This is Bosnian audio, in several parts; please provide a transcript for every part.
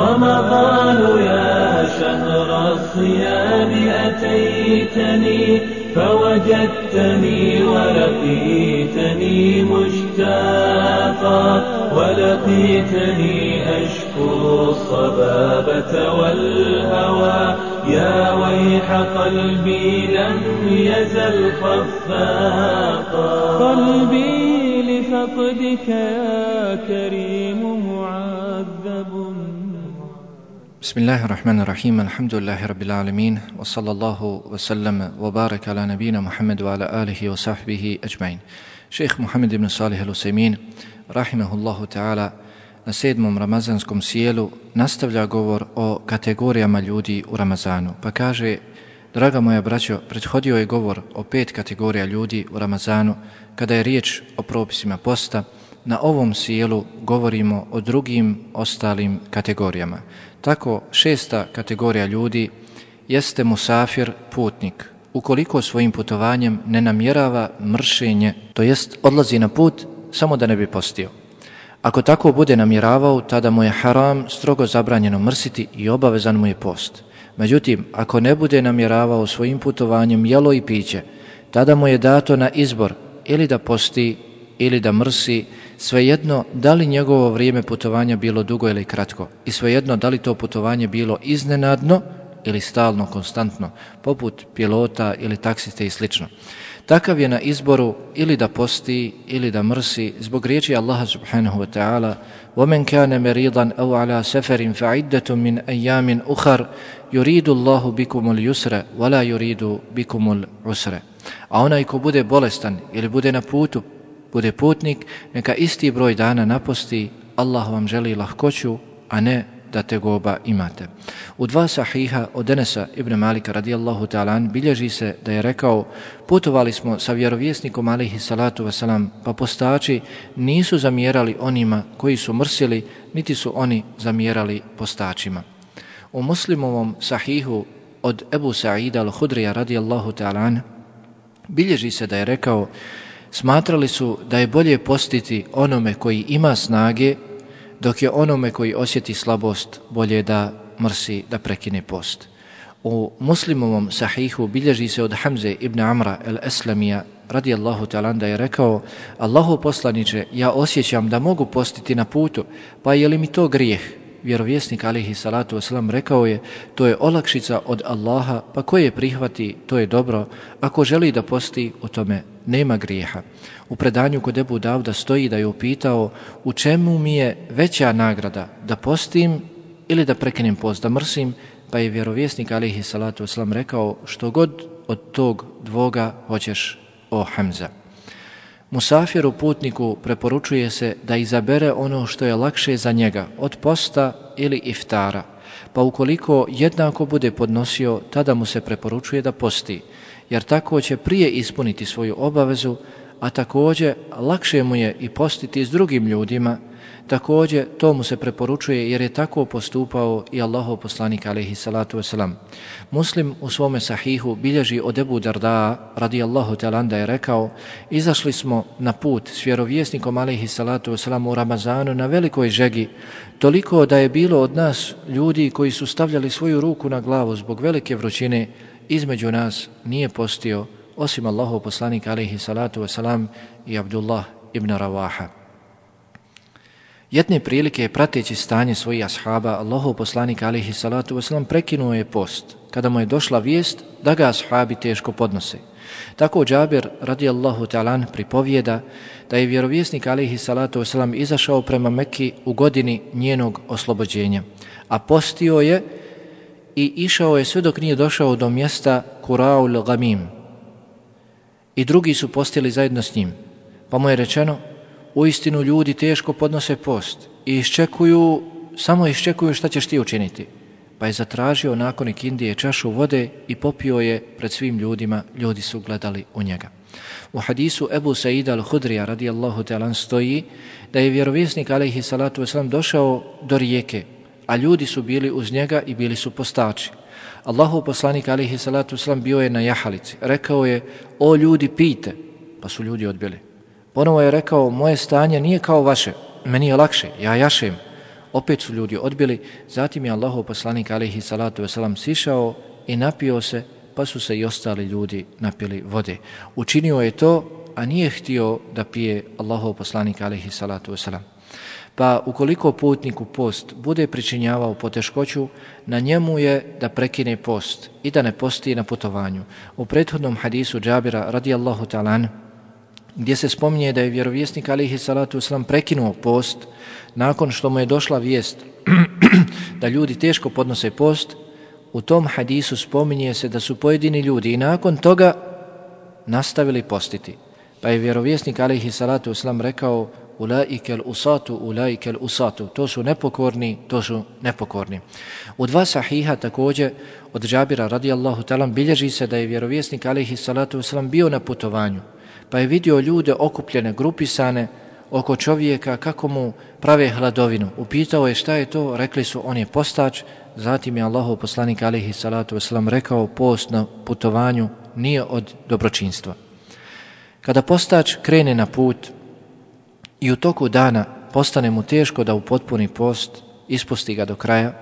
رمضان يا شهر الصيام أتيتني فوجدتني ولقيتني مشتاقا ولقيتني أشكو الصبابة والهوى. يا ويح قلبي لم يزل خفاقا. قلبي لفقدك يا كريم Bismillahirrahmanirrahim, alhamdulillahi rabbil alemin, wa sallallahu wa sallam, wa baraka ala nabina Muhammedu ala alihi wa sahbihi ajma'in. Šeikh Muhammed ibn Salih al-Usaymin, rahimahullahu ta'ala, na sedmom ramazanskom sjelu nastavlja govor o kategorijama ljudi u Ramazanu. Pa kaže, draga moja braćo, prethodio je govor o pet kategorija ljudi u Ramazanu kada je riječ o propisima posta, na ovom sjelu govorimo o drugim ostalim kategorijama. Tako šesta kategorija ljudi jeste musafir, putnik. Ukoliko svojim putovanjem ne namjerava mršenje, to jest odlazi na put samo da ne bi postio. Ako tako bude namjeravao, tada mu je haram strogo zabranjeno mrsiti i obavezan mu je post. Međutim, ako ne bude namjeravao svojim putovanjem jelo i piće, tada mu je dato na izbor ili da posti ili da mrsi, svejedno da li njegovo vrijeme putovanja bilo dugo ili kratko i svejedno da li to putovanje bilo iznenadno ili stalno, konstantno, poput pilota ili taksiste i slično. Takav je na izboru ili da posti ili da mrsi zbog riječi Allaha subhanahu wa ta'ala وَمَنْ كَانَ مَرِيضًا أَوْ عَلَى سَفَرٍ فَعِدَّةٌ مِنْ أَيَّامٍ أُخَرٍ يُرِيدُ اللَّهُ بِكُمُ الْيُسْرَ وَلَا يُرِيدُ بِكُمُ الْعُسْرَ A onaj ko bude bolestan ili bude na putu bude putnik, neka isti broj dana naposti, Allah vam želi lahkoću, a ne da te goba imate. U dva sahiha od Denesa ibn Malika radijallahu ta'ala bilježi se da je rekao putovali smo sa vjerovjesnikom alihi salatu wasalam pa postači nisu zamjerali onima koji su mrsili niti su oni zamjerali postačima. U muslimovom sahihu od Ebu Sa'ida al-Hudrija radijallahu ta'ala bilježi se da je rekao smatrali su da je bolje postiti onome koji ima snage, dok je onome koji osjeti slabost bolje da mrsi, da prekine post. U muslimovom sahihu bilježi se od Hamze ibn Amra el-Eslamija radijallahu ta'ala da je rekao Allahu poslaniče, ja osjećam da mogu postiti na putu, pa je li mi to grijeh? Vjerovjesnik alihi salatu wasalam rekao je to je olakšica od Allaha, pa ko je prihvati, to je dobro. Ako želi da posti, u tome nema grijeha. U predanju kod Ebu Davda stoji da je upitao u čemu mi je veća nagrada da postim ili da prekinem post, da mrsim, pa je vjerovjesnik alihi salatu wasalam rekao što god od tog dvoga hoćeš o Hamza. Musafiru putniku preporučuje se da izabere ono što je lakše za njega od posta ili iftara, pa ukoliko jednako bude podnosio, tada mu se preporučuje da posti, jer tako će prije ispuniti svoju obavezu, a također lakše mu je i postiti s drugim ljudima, također to mu se preporučuje jer je tako postupao i Allahov poslanik alaihi salatu wasalam. Muslim u svome sahihu bilježi od Ebu Darda radijallahu talanda je rekao izašli smo na put s vjerovjesnikom alaihi salatu wasalam u Ramazanu na velikoj žegi toliko da je bilo od nas ljudi koji su stavljali svoju ruku na glavu zbog velike vrućine između nas nije postio osim Allahov poslanik alaihi salatu wasalam i Abdullah ibn Ravaha. Jedne prilike prateći stanje svojih ashaba, Allahov poslanik alihi salatu wasalam prekinuo je post kada mu je došla vijest da ga ashabi teško podnose. Tako Džabir radijallahu ta'alan pripovijeda da je vjerovjesnik alihi salatu wasalam izašao prema Mekki u godini njenog oslobođenja, a postio je i išao je sve dok nije došao do mjesta Kuraul Gamim. I drugi su postili zajedno s njim. Pa mu je rečeno, u istinu ljudi teško podnose post i iščekuju, samo iščekuju šta ćeš ti učiniti. Pa je zatražio nakonik Indije čašu vode i popio je pred svim ljudima, ljudi su gledali u njega. U hadisu Ebu Saida al-Hudrija radijallahu ta'ala stoji da je vjerovjesnik alaihi salatu wasalam došao do rijeke a ljudi su bili uz njega i bili su postači. Allahu poslanik alaihi salatu wasalam bio je na jahalici. Rekao je, o ljudi pijte, pa su ljudi odbili. Ponovo je rekao, moje stanje nije kao vaše, meni je lakše, ja jašem. Opet su ljudi odbili, zatim je Allahov poslanik alaihi salatu wasalam sišao i napio se, pa su se i ostali ljudi napili vode. Učinio je to, a nije htio da pije Allahov poslanik alaihi salatu wasalam. Pa ukoliko putniku post bude pričinjavao poteškoću, na njemu je da prekine post i da ne posti na putovanju. U prethodnom hadisu Džabira radijallahu ta'ala gdje se spominje da je vjerovjesnik alihi salatu uslam prekinuo post nakon što mu je došla vijest da ljudi teško podnose post, u tom hadisu spominje se da su pojedini ljudi i nakon toga nastavili postiti. Pa je vjerovjesnik alihi salatu uslam rekao ulaikel usatu, ulaikel usatu. To su nepokorni, to su nepokorni. U dva sahiha također od Džabira radijallahu talam bilježi se da je vjerovjesnik alihi salatu uslam bio na putovanju, pa je vidio ljude okupljene, grupisane oko čovjeka kako mu prave hladovinu. Upitao je šta je to, rekli su on je postač, zatim je Allahov poslanik alihi salatu wasalam rekao post na putovanju nije od dobročinstva. Kada postač krene na put, i u toku dana postane mu teško da upotpuni post, ispusti ga do kraja,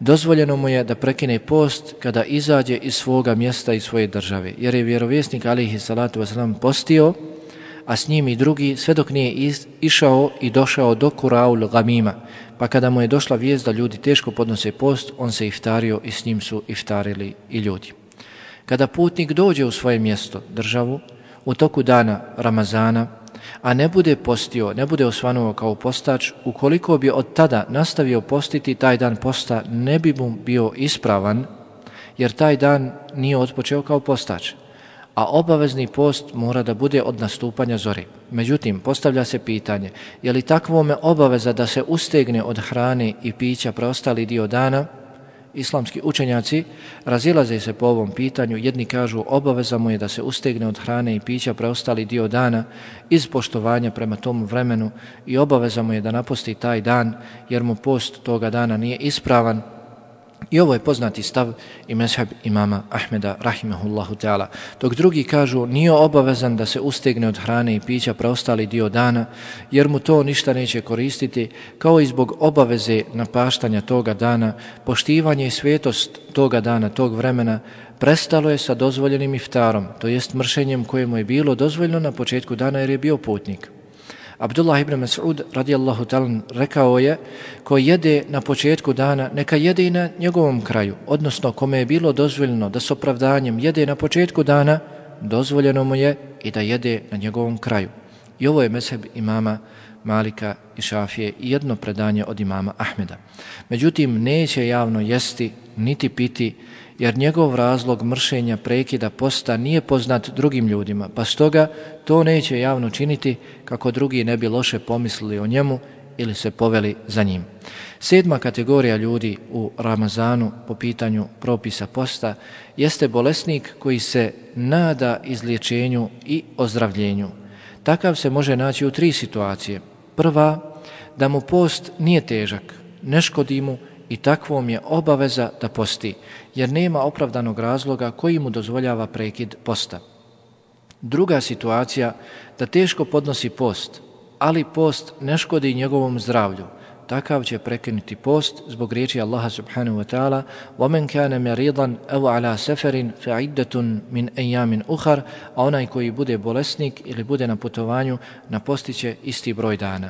dozvoljeno mu je da prekine post kada izađe iz svoga mjesta i svoje države, jer je vjerovjesnik alihi salatu wasalam postio, a s njim i drugi sve dok nije iz, išao i došao do Kuraul Gamima, pa kada mu je došla vijest da ljudi teško podnose post, on se iftario i s njim su iftarili i ljudi. Kada putnik dođe u svoje mjesto, državu, u toku dana Ramazana, a ne bude postio, ne bude osvanuo kao postač, ukoliko bi od tada nastavio postiti, taj dan posta ne bi mu bio ispravan, jer taj dan nije odpočeo kao postač. A obavezni post mora da bude od nastupanja zori. Međutim, postavlja se pitanje, je li takvome obaveza da se ustegne od hrane i pića preostali dio dana, islamski učenjaci razilaze se po ovom pitanju. Jedni kažu obaveza mu je da se ustegne od hrane i pića preostali dio dana iz poštovanja prema tom vremenu i obaveza mu je da napusti taj dan jer mu post toga dana nije ispravan I ovo je poznati stav i mezheb imama Ahmeda rahimahullahu ta'ala. Dok drugi kažu nije obavezan da se ustegne od hrane i pića preostali dio dana jer mu to ništa neće koristiti kao i zbog obaveze napaštanja toga dana, poštivanje i svetost toga dana, tog vremena prestalo je sa dozvoljenim iftarom, to jest mršenjem kojemu je bilo dozvoljeno na početku dana jer je bio putnik. Abdullah ibn Mas'ud radijallahu talan rekao je ko jede na početku dana neka jede i na njegovom kraju odnosno kome je bilo dozvoljeno da s opravdanjem jede na početku dana dozvoljeno mu je i da jede na njegovom kraju. I ovo je mezheb imama Malika i Šafije i jedno predanje od imama Ahmeda. Međutim neće javno jesti niti piti jer njegov razlog mršenja prekida posta nije poznat drugim ljudima, pa stoga to neće javno činiti kako drugi ne bi loše pomislili o njemu ili se poveli za njim. Sedma kategorija ljudi u Ramazanu po pitanju propisa posta jeste bolesnik koji se nada izliječenju i ozdravljenju. Takav se može naći u tri situacije. Prva, da mu post nije težak, ne škodi mu i takvom je obaveza da posti, jer nema opravdanog razloga koji mu dozvoljava prekid posta. Druga situacija, da teško podnosi post, ali post ne škodi njegovom zdravlju, takav će prekinuti post zbog riječi Allaha subhanahu wa ta'ala وَمَنْ كَانَ مَرِيضًا أَوْ عَلَى سَفَرٍ فَعِدَّةٌ مِنْ أَيَّامٍ أُخَرٍ a onaj koji bude bolesnik ili bude na putovanju napostiće isti broj dana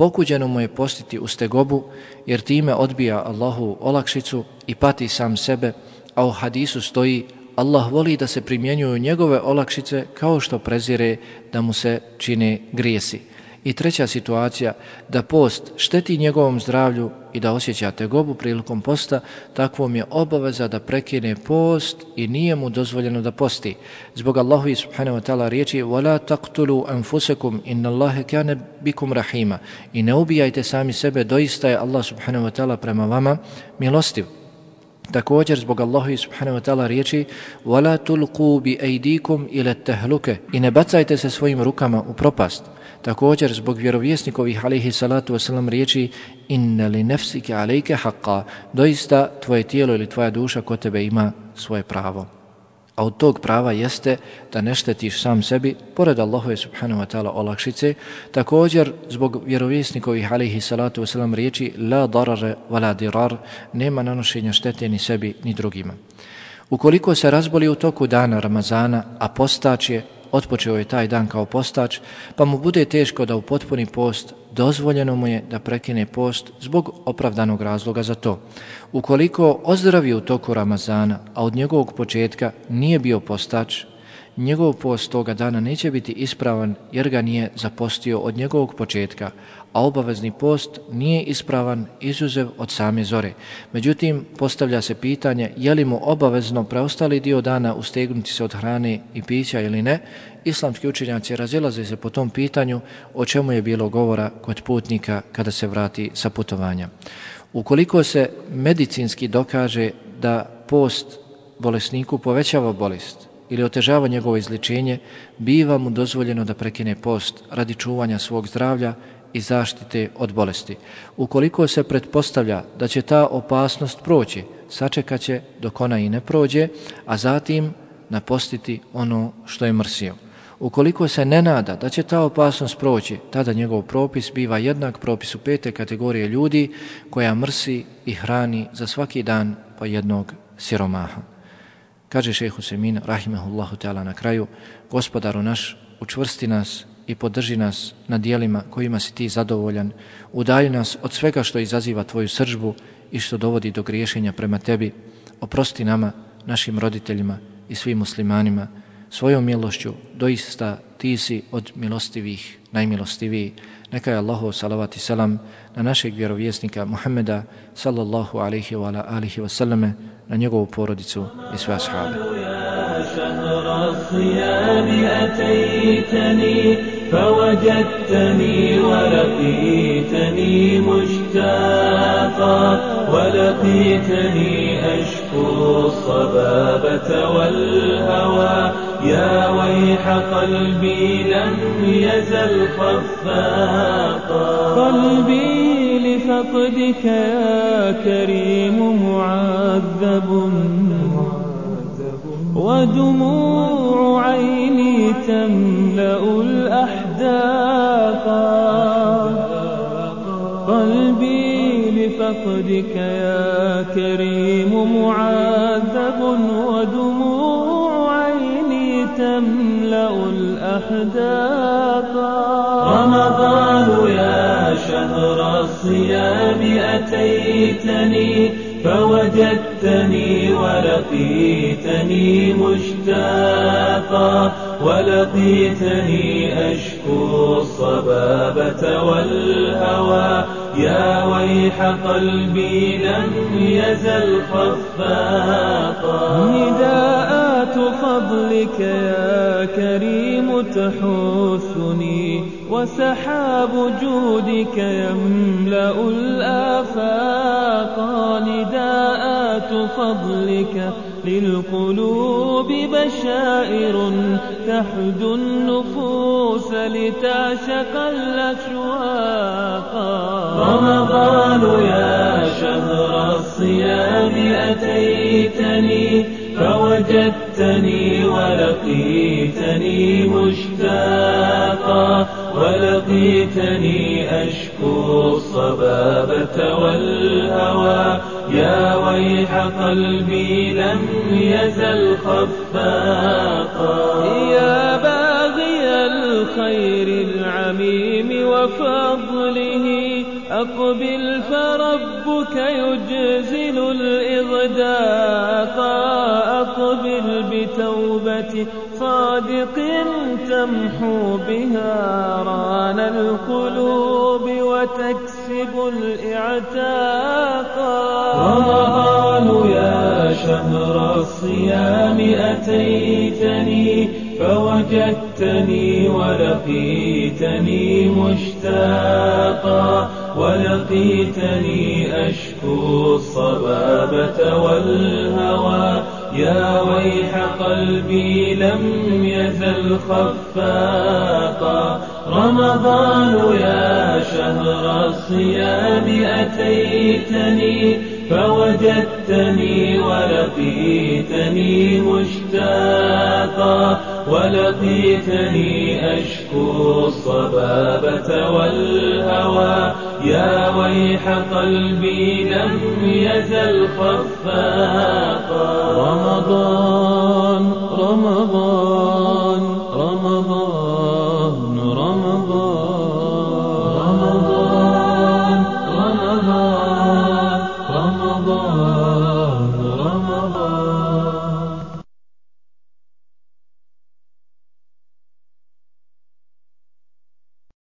pokuđeno mu je postiti u stegobu, jer time odbija Allahu olakšicu i pati sam sebe, a u hadisu stoji Allah voli da se primjenjuju njegove olakšice kao što prezire da mu se čine grijesi. I treća situacija, da post šteti njegovom zdravlju i da osjeća tegobu prilikom posta, takvom je obaveza da prekine post i nije mu dozvoljeno da posti. Zbog Allahu i subhanahu wa ta'ala riječi وَلَا تَقْتُلُوا أَنفُسَكُمْ إِنَّ اللَّهَ كَانَ بِكُمْ رَحِيمًا I ne ubijajte sami sebe, doista je Allah subhanahu wa ta'ala prema vama milostiv. Također zbog Allahu subhanahu wa ta'ala riječi وَلَا تُلْقُوا بِأَيْدِيكُمْ إِلَا تَهْلُكَ I ne bacajte se svojim rukama u propast. Također zbog vjerovjesnikovih alaihi salatu wasalam riječi inna li nefsike alaike haqqa doista tvoje tijelo ili tvoja duša kod tebe ima svoje pravo. A od tog prava jeste da ne štetiš sam sebi, pored Allahove subhanahu wa ta'ala olakšice, također zbog vjerovjesnikovih alihi salatu wasalam riječi la darare wa la dirar, nema nanošenja štete ni sebi ni drugima. Ukoliko se razboli u toku dana Ramazana, a postač je, otpočeo je taj dan kao postač, pa mu bude teško da u post dozvoljeno mu je da prekine post zbog opravdanog razloga za to. Ukoliko ozdravi u toku Ramazana, a od njegovog početka nije bio postač, njegov post toga dana neće biti ispravan jer ga nije zapostio od njegovog početka, a obavezni post nije ispravan izuzev od same zore. Međutim, postavlja se pitanje je li mu obavezno preostali dio dana ustegnuti se od hrane i pića ili ne. Islamski učenjaci razilaze se po tom pitanju o čemu je bilo govora kod putnika kada se vrati sa putovanja. Ukoliko se medicinski dokaže da post bolesniku povećava bolest, ili otežava njegovo izličenje, biva mu dozvoljeno da prekine post radi čuvanja svog zdravlja i zaštite od bolesti. Ukoliko se pretpostavlja da će ta opasnost proći, sačekat će dok ona i ne prođe, a zatim napostiti ono što je mrsio. Ukoliko se ne nada da će ta opasnost proći, tada njegov propis biva jednak propisu pete kategorije ljudi koja mrsi i hrani za svaki dan po jednog siromaha. Kaže šejh Husemin, rahimahullahu ta'ala na kraju, gospodaru naš, učvrsti nas i podrži nas na dijelima kojima si ti zadovoljan, udalji nas od svega što izaziva tvoju sržbu i što dovodi do griješenja prema tebi, oprosti nama, našim roditeljima i svim muslimanima, svojom milošću, doista ti si od milostivih, najmilostiviji. Neka je Allahu salavat i selam na našeg vjerovjesnika Muhammeda sallallahu alaihi wa alihi wa sallame, na njegovu porodicu i sve ashabe. فوجدتني ولقيتني مشتاقا ولقيتني أشكو الصبابة والهوى يا ويح قلبي لم يزل خفاقا قلبي لفقدك يا كريم معذب. ودموع عيني تملأ الأحداق قلبي لفقدك يا كريم معذب. ودموع تملأ الأحداق رمضان يا شهر الصيام أتيتني فوجدتني ولقيتني مشتاقا. ولقيتني أشكو الصبابة والهوى. يا ويح قلبي لم يزل خفاقا. نداءات فضلك يا كريم تحثني وسحاب جودك يملأ الآفاق. نداءات فضلك للقلوب بشائر تحدو النفوس لتعشق الأشواق. رمضان يا شهر الصيام أتيتني فوجدتني ولقيتني مشتاقا. ولقيتني أشكو الصبابة والهوى. يا ويح قلبي لم يزل خفاقا. يا باغي الخير العميم وفضله أقبل فربك يجزل الإغداق. أقبل بتوبة صادق تمحو بها ران القلوب وتكسب الإعتاق. رمضان يا شهر الصيام أتيتني فوجدتني ولقيتني مشتاقا ولقيتني أشكو الصبابة والهوى. يا ويح قلبي لم يزل خفاقا. رمضان يا شهر الصيام أتيتني فوجدتني ولقيتني مشتاقا. ولقيتني أشكو الصبابة والهوى يا ويح قلبي لم يزل خفاقا. رمضان رمضان.